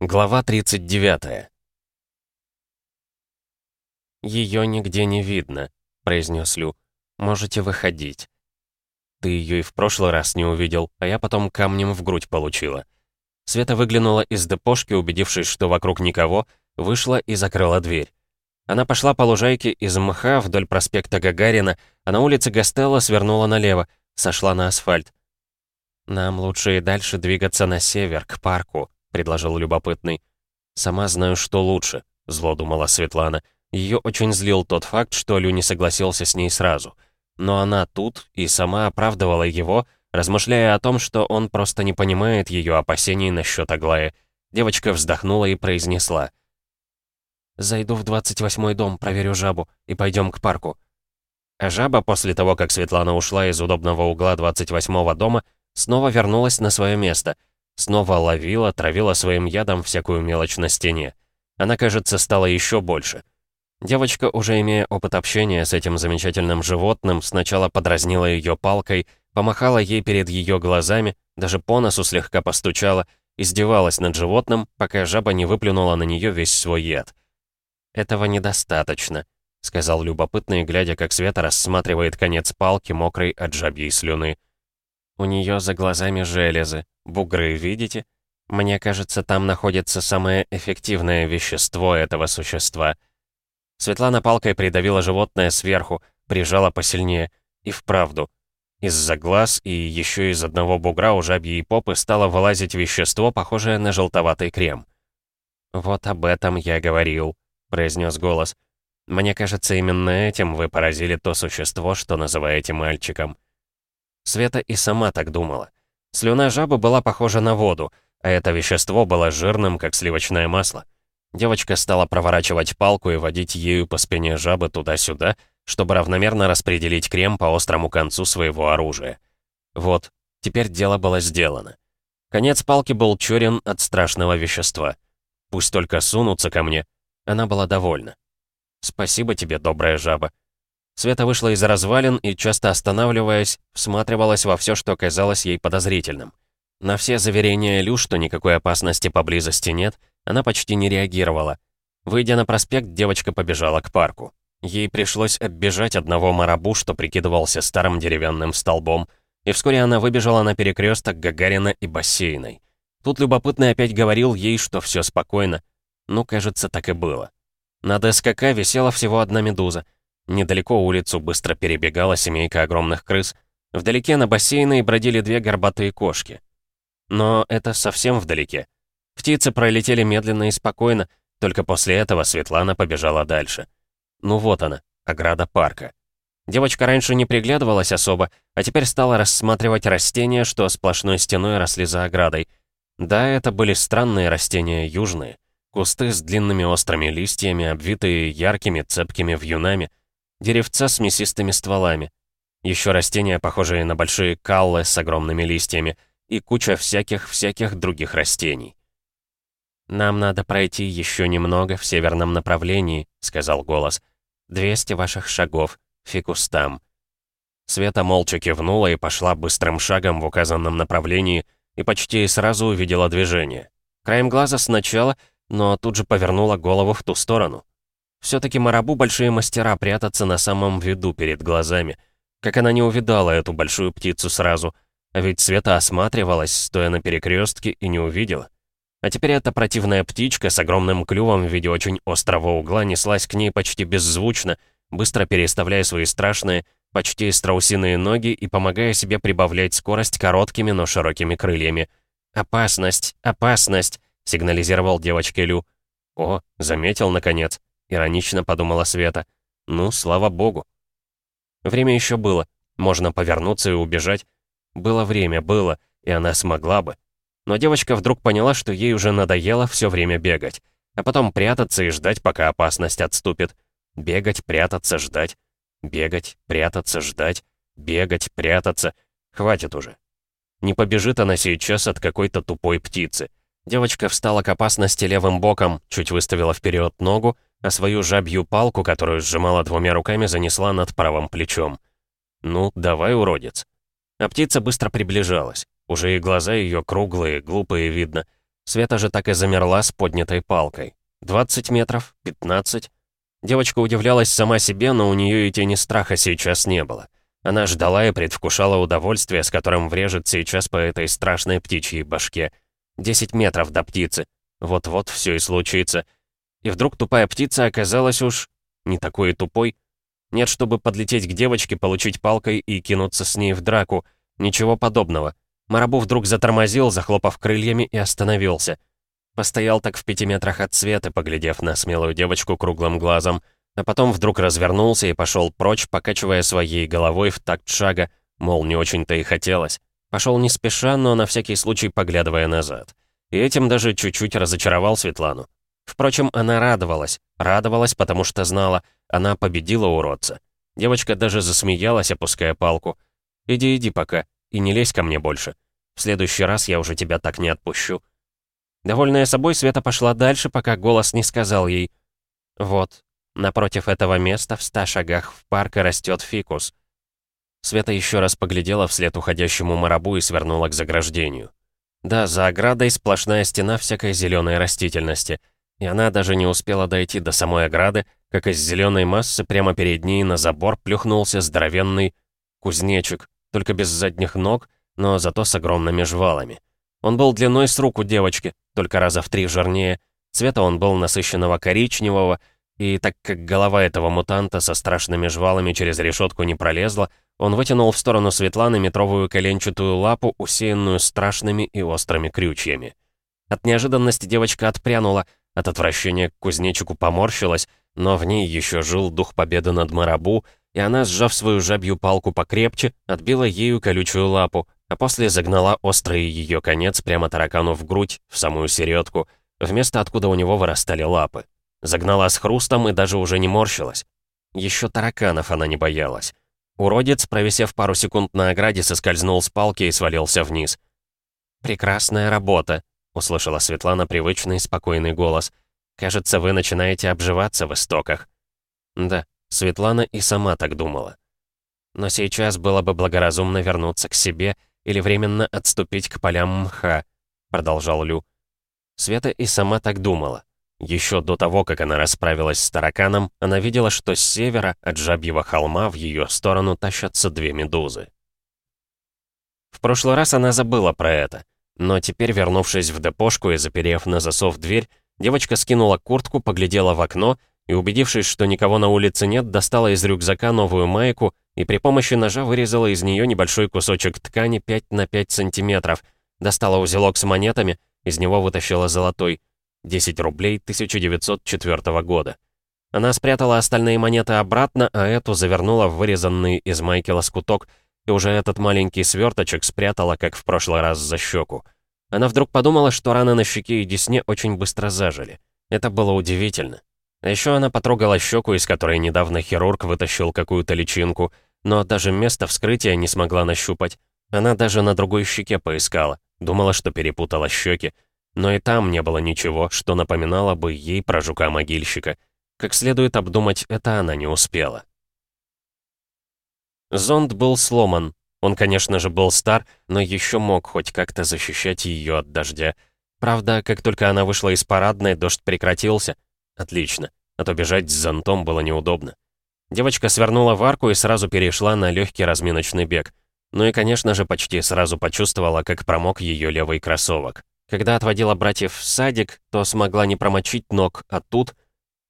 Глава 39 «Ее нигде не видно», — произнес Лю. «Можете выходить». «Ты ее и в прошлый раз не увидел, а я потом камнем в грудь получила». Света выглянула из депошки, убедившись, что вокруг никого, вышла и закрыла дверь. Она пошла по лужайке из мха вдоль проспекта Гагарина, а на улице Гастелло свернула налево, сошла на асфальт. «Нам лучше и дальше двигаться на север, к парку», — предложил любопытный. «Сама знаю, что лучше», — зло думала Светлана. Ее очень злил тот факт, что Лю не согласился с ней сразу. Но она тут и сама оправдывала его, размышляя о том, что он просто не понимает ее опасений насчет Аглаи. Девочка вздохнула и произнесла. «Зайду в 28-й дом, проверю жабу, и пойдем к парку». А жаба, после того, как Светлана ушла из удобного угла 28-го дома, снова вернулась на свое место — Снова ловила, травила своим ядом всякую мелочь на стене. Она, кажется, стала еще больше. Девочка, уже имея опыт общения с этим замечательным животным, сначала подразнила ее палкой, помахала ей перед ее глазами, даже по носу слегка постучала, издевалась над животным, пока жаба не выплюнула на нее весь свой яд. «Этого недостаточно», — сказал любопытный, глядя, как Света рассматривает конец палки, мокрой от жабьей слюны. «У нее за глазами железы, Бугры видите? Мне кажется, там находится самое эффективное вещество этого существа. Светлана палкой придавила животное сверху, прижала посильнее. И вправду. Из-за глаз и еще из одного бугра у жабьей попы стало вылазить вещество, похожее на желтоватый крем. «Вот об этом я говорил», — произнес голос. «Мне кажется, именно этим вы поразили то существо, что называете мальчиком». Света и сама так думала. Слюна жабы была похожа на воду, а это вещество было жирным, как сливочное масло. Девочка стала проворачивать палку и водить ею по спине жабы туда-сюда, чтобы равномерно распределить крем по острому концу своего оружия. Вот, теперь дело было сделано. Конец палки был чурен от страшного вещества. Пусть только сунутся ко мне. Она была довольна. «Спасибо тебе, добрая жаба. Света вышла из развалин и, часто останавливаясь, всматривалась во все, что казалось ей подозрительным. На все заверения Лю, что никакой опасности поблизости нет, она почти не реагировала. Выйдя на проспект, девочка побежала к парку. Ей пришлось оббежать одного марабу, что прикидывался старым деревянным столбом, и вскоре она выбежала на перекресток Гагарина и бассейной. Тут любопытный опять говорил ей, что все спокойно. Ну, кажется, так и было. На ДСКК висела всего одна медуза — Недалеко улицу быстро перебегала семейка огромных крыс. Вдалеке на бассейне бродили две горбатые кошки. Но это совсем вдалеке. Птицы пролетели медленно и спокойно, только после этого Светлана побежала дальше. Ну вот она, ограда парка. Девочка раньше не приглядывалась особо, а теперь стала рассматривать растения, что сплошной стеной росли за оградой. Да, это были странные растения южные. Кусты с длинными острыми листьями, обвитые яркими цепкими вьюнами, Деревца с мясистыми стволами. Еще растения, похожие на большие каллы с огромными листьями. И куча всяких-всяких других растений. «Нам надо пройти еще немного в северном направлении», — сказал голос. «Двести ваших шагов. Фикустам». Света молча кивнула и пошла быстрым шагом в указанном направлении и почти сразу увидела движение. Краем глаза сначала, но тут же повернула голову в ту сторону. Все-таки Марабу большие мастера прятаться на самом виду перед глазами. Как она не увидала эту большую птицу сразу. А ведь Света осматривалась, стоя на перекрестке, и не увидела. А теперь эта противная птичка с огромным клювом в виде очень острого угла неслась к ней почти беззвучно, быстро переставляя свои страшные, почти страусиные ноги и помогая себе прибавлять скорость короткими, но широкими крыльями. «Опасность! Опасность!» — сигнализировал девочке Лю. О, заметил, наконец. Иронично подумала Света. Ну, слава богу. Время еще было. Можно повернуться и убежать. Было время, было, и она смогла бы. Но девочка вдруг поняла, что ей уже надоело все время бегать. А потом прятаться и ждать, пока опасность отступит. Бегать, прятаться, ждать. Бегать, прятаться, ждать. Бегать, прятаться. Хватит уже. Не побежит она сейчас от какой-то тупой птицы. Девочка встала к опасности левым боком, чуть выставила вперед ногу а свою жабью палку, которую сжимала двумя руками, занесла над правым плечом. «Ну, давай, уродец». А птица быстро приближалась. Уже и глаза ее круглые, глупые видно. Света же так и замерла с поднятой палкой. 20 метров, 15. Девочка удивлялась сама себе, но у нее и тени страха сейчас не было. Она ждала и предвкушала удовольствие, с которым врежет сейчас по этой страшной птичьей башке. 10 метров до птицы. Вот-вот все и случится. И вдруг тупая птица оказалась уж не такой тупой. Нет, чтобы подлететь к девочке, получить палкой и кинуться с ней в драку. Ничего подобного. Марабу вдруг затормозил, захлопав крыльями, и остановился. Постоял так в пяти метрах от света, поглядев на смелую девочку круглым глазом, а потом вдруг развернулся и пошел прочь, покачивая своей головой в такт шага, мол, не очень-то и хотелось. Пошел не спеша, но на всякий случай поглядывая назад. И этим даже чуть-чуть разочаровал Светлану. Впрочем, она радовалась. Радовалась, потому что знала, она победила уродца. Девочка даже засмеялась, опуская палку. «Иди, иди пока, и не лезь ко мне больше. В следующий раз я уже тебя так не отпущу». Довольная собой, Света пошла дальше, пока голос не сказал ей. «Вот, напротив этого места, в ста шагах в парке растет фикус». Света еще раз поглядела вслед уходящему марабу и свернула к заграждению. Да, за оградой сплошная стена всякой зеленой растительности — и она даже не успела дойти до самой ограды, как из зеленой массы прямо перед ней на забор плюхнулся здоровенный кузнечик, только без задних ног, но зато с огромными жвалами. Он был длиной с руку девочки, только раза в три жирнее. Цвета он был насыщенного коричневого, и так как голова этого мутанта со страшными жвалами через решетку не пролезла, он вытянул в сторону Светланы метровую коленчатую лапу, усеянную страшными и острыми крючьями. От неожиданности девочка отпрянула, от отвращения к кузнечику поморщилась, но в ней еще жил дух победы над Марабу, и она, сжав свою жабью палку покрепче, отбила ею колючую лапу, а после загнала острый ее конец прямо таракану в грудь, в самую середку, в место, откуда у него вырастали лапы. Загнала с хрустом и даже уже не морщилась. Еще тараканов она не боялась. Уродец, провисев пару секунд на ограде, соскользнул с палки и свалился вниз. «Прекрасная работа», услышала Светлана привычный спокойный голос. «Кажется, вы начинаете обживаться в истоках». Да, Светлана и сама так думала. Но сейчас было бы благоразумно вернуться к себе или временно отступить к полям мха, продолжал Лю. Света и сама так думала. Еще до того, как она расправилась с тараканом, она видела, что с севера, от жабьего холма, в ее сторону тащатся две медузы. В прошлый раз она забыла про это — но теперь, вернувшись в депошку и заперев на засов дверь, девочка скинула куртку, поглядела в окно и, убедившись, что никого на улице нет, достала из рюкзака новую майку и при помощи ножа вырезала из нее небольшой кусочек ткани 5 на 5 сантиметров, достала узелок с монетами, из него вытащила золотой, 10 рублей 1904 года. Она спрятала остальные монеты обратно, а эту завернула в вырезанный из майки лоскуток и уже этот маленький сверточек спрятала, как в прошлый раз, за щеку. Она вдруг подумала, что раны на щеке и десне очень быстро зажили. Это было удивительно. А еще она потрогала щеку, из которой недавно хирург вытащил какую-то личинку, но даже место вскрытия не смогла нащупать. Она даже на другой щеке поискала, думала, что перепутала щеки, но и там не было ничего, что напоминало бы ей про жука-могильщика. Как следует обдумать, это она не успела. Зонд был сломан. Он, конечно же, был стар, но еще мог хоть как-то защищать ее от дождя. Правда, как только она вышла из парадной, дождь прекратился. Отлично, а то бежать с зонтом было неудобно. Девочка свернула в арку и сразу перешла на легкий разминочный бег. Ну и, конечно же, почти сразу почувствовала, как промок ее левый кроссовок. Когда отводила братьев в садик, то смогла не промочить ног, а тут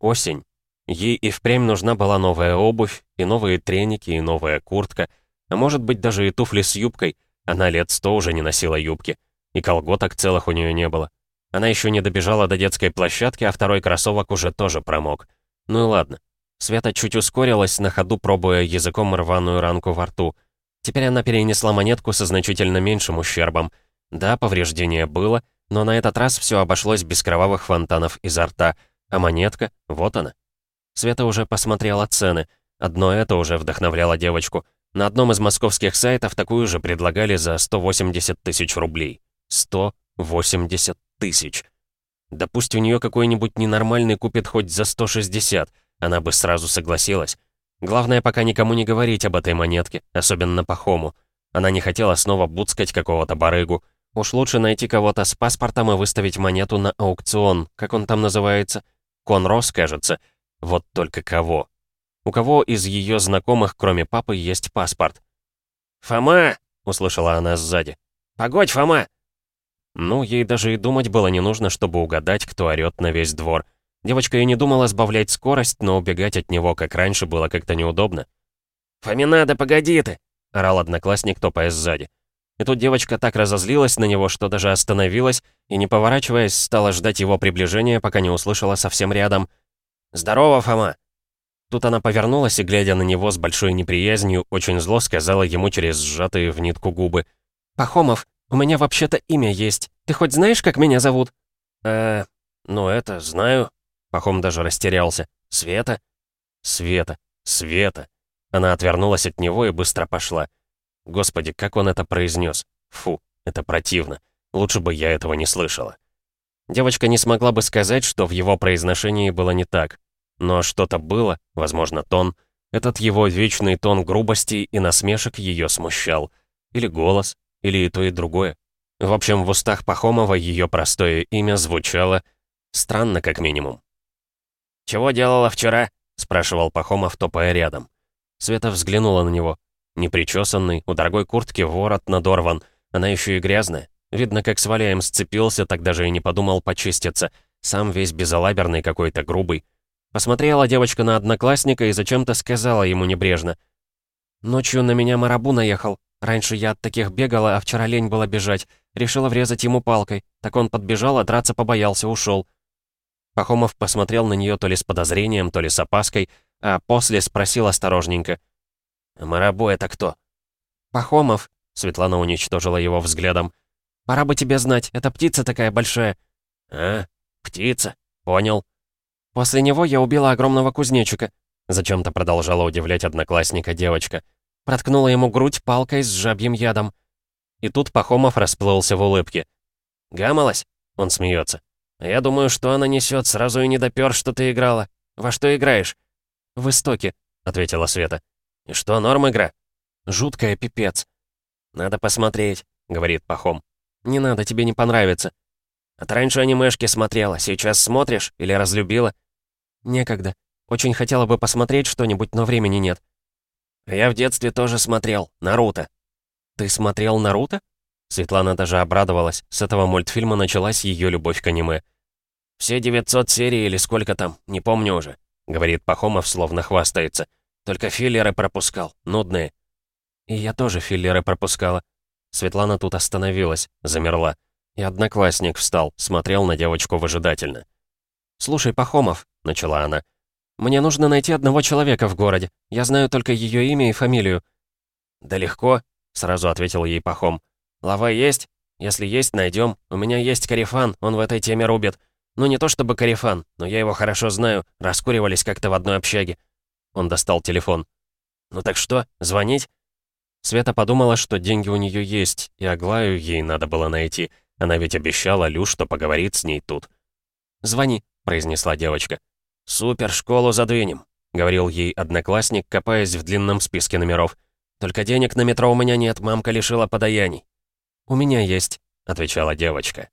осень. Ей и впрямь нужна была новая обувь, и новые треники, и новая куртка, а может быть даже и туфли с юбкой. Она лет сто уже не носила юбки, и колготок целых у нее не было. Она еще не добежала до детской площадки, а второй кроссовок уже тоже промок. Ну и ладно. Света чуть ускорилась, на ходу пробуя языком рваную ранку во рту. Теперь она перенесла монетку со значительно меньшим ущербом. Да, повреждение было, но на этот раз все обошлось без кровавых фонтанов изо рта, а монетка, вот она. Света уже посмотрела цены. Одно это уже вдохновляло девочку. На одном из московских сайтов такую же предлагали за 180 тысяч рублей. 180 тысяч. Да пусть у нее какой-нибудь ненормальный купит хоть за 160, она бы сразу согласилась. Главное, пока никому не говорить об этой монетке, особенно Пахому. Она не хотела снова буцкать какого-то барыгу. Уж лучше найти кого-то с паспортом и выставить монету на аукцион. Как он там называется? Конрос, кажется. Вот только кого? У кого из ее знакомых, кроме папы, есть паспорт? «Фома!» — услышала она сзади. «Погодь, Фома!» Ну, ей даже и думать было не нужно, чтобы угадать, кто орёт на весь двор. Девочка и не думала сбавлять скорость, но убегать от него, как раньше, было как-то неудобно. «Фомина, да погоди ты!» — орал одноклассник, топая сзади. И тут девочка так разозлилась на него, что даже остановилась и, не поворачиваясь, стала ждать его приближения, пока не услышала совсем рядом. «Здорово, Фома!» Тут она повернулась и, глядя на него с большой неприязнью, очень зло сказала ему через сжатые в нитку губы. «Пахомов, у меня вообще-то имя есть. Ты хоть знаешь, как меня зовут?» «Э, ну это, знаю». Пахом даже растерялся. «Света?» «Света, Света». Она отвернулась от него и быстро пошла. Господи, как он это произнес? Фу, это противно. Лучше бы я этого не слышала. Девочка не смогла бы сказать, что в его произношении было не так. Но что-то было, возможно, тон. Этот его вечный тон грубости и насмешек ее смущал. Или голос, или и то, и другое. В общем, в устах Пахомова ее простое имя звучало странно, как минимум. «Чего делала вчера?» — спрашивал Пахомов, топая рядом. Света взглянула на него. Непричесанный, у дорогой куртки ворот надорван. Она еще и грязная. Видно, как с Валяем сцепился, так даже и не подумал почиститься. Сам весь безалаберный какой-то, грубый. Посмотрела девочка на одноклассника и зачем-то сказала ему небрежно. «Ночью на меня марабу наехал. Раньше я от таких бегала, а вчера лень было бежать. Решила врезать ему палкой. Так он подбежал, а драться побоялся, ушел. Пахомов посмотрел на нее то ли с подозрением, то ли с опаской, а после спросил осторожненько. «Марабу это кто?» «Пахомов», — Светлана уничтожила его взглядом. «Пора бы тебе знать, это птица такая большая». «А, птица, понял». «После него я убила огромного кузнечика», — зачем-то продолжала удивлять одноклассника девочка. Проткнула ему грудь палкой с жабьим ядом. И тут Пахомов расплылся в улыбке. «Гамалась?» — он смеется. «Я думаю, что она несет, сразу и не допер, что ты играла. Во что играешь?» «В истоке», — ответила Света. «И что, норм игра?» «Жуткая пипец». «Надо посмотреть», — говорит Пахом. «Не надо, тебе не понравится». «А ты раньше анимешки смотрела, сейчас смотришь или разлюбила?» «Некогда. Очень хотела бы посмотреть что-нибудь, но времени нет». «Я в детстве тоже смотрел. Наруто». «Ты смотрел Наруто?» Светлана даже обрадовалась. С этого мультфильма началась ее любовь к аниме. «Все 900 серий или сколько там, не помню уже», — говорит Пахомов, словно хвастается. Только филлеры пропускал, нудные. И я тоже филлеры пропускала. Светлана тут остановилась, замерла. И одноклассник встал, смотрел на девочку выжидательно. «Слушай, Пахомов», — начала она, — «мне нужно найти одного человека в городе. Я знаю только ее имя и фамилию». «Да легко», — сразу ответил ей Пахом. «Лава есть? Если есть, найдем. У меня есть Карифан, он в этой теме рубит. Ну не то чтобы Карифан, но я его хорошо знаю, раскуривались как-то в одной общаге. Он достал телефон. «Ну так что, звонить?» Света подумала, что деньги у нее есть, и Аглаю ей надо было найти. Она ведь обещала Лю, что поговорит с ней тут. «Звони», — произнесла девочка. «Супер, школу задвинем», — говорил ей одноклассник, копаясь в длинном списке номеров. «Только денег на метро у меня нет, мамка лишила подаяний». «У меня есть», — отвечала девочка.